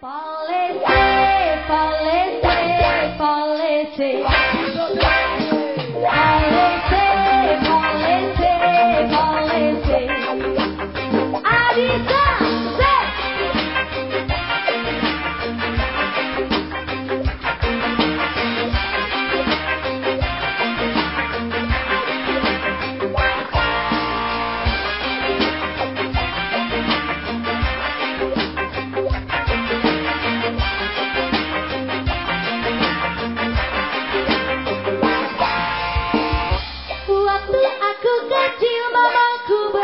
Paul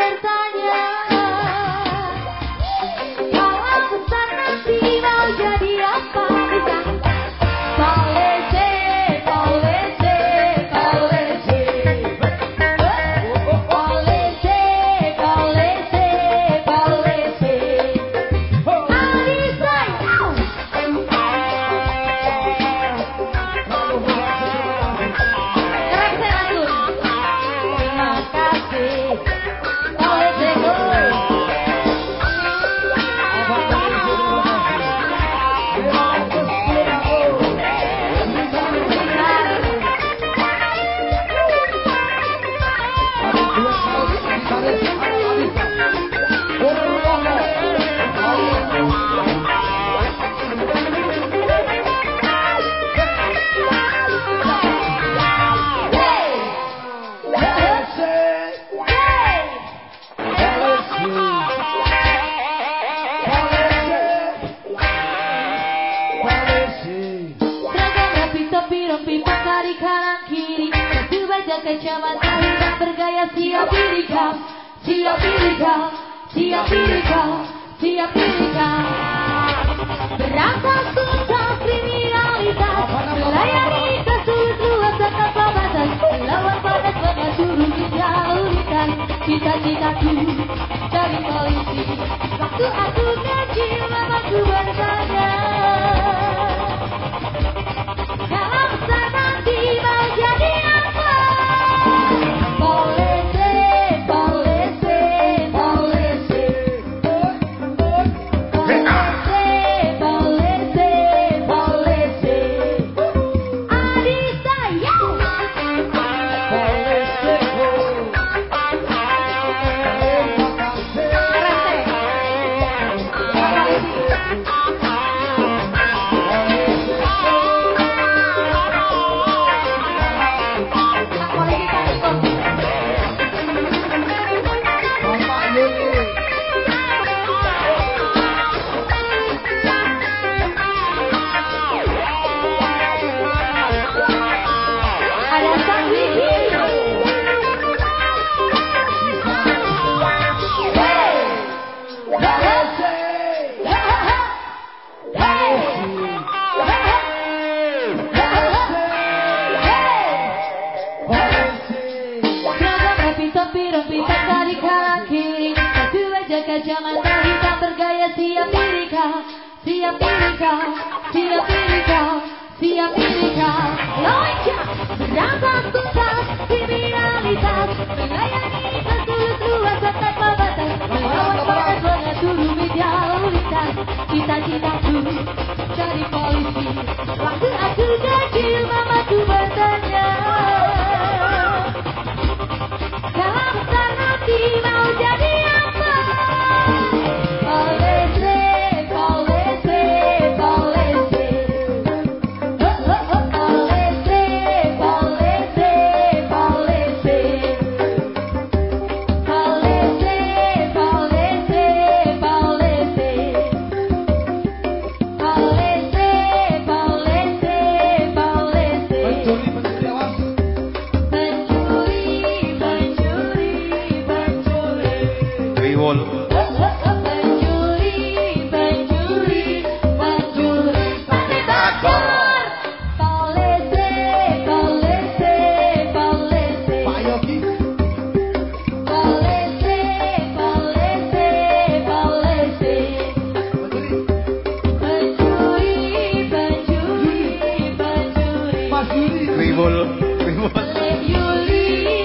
despertar. Kacamata hitam bergaya siap pilih kau Siap pilih kau Siap pilih kau Siap pilih kau Berantas tuntas kriminalitas Melayani luas tanpa batas Lawan panas mengatur kejauhan Cita-citaku dari polisi Waktu aku kecil mamaku bertanya kacamata hitam bergaya siap pilih kau Siap pilih kau Siap pilih kau Siap pilih kau Berantas tuntas Kriminalitas Melayani kesulut luas tanpa batas Melawan panas mengatur media lalu lintas Cita-citaku Jadi polisi. Waktu aku kecil mamaku bertanya We will, we will.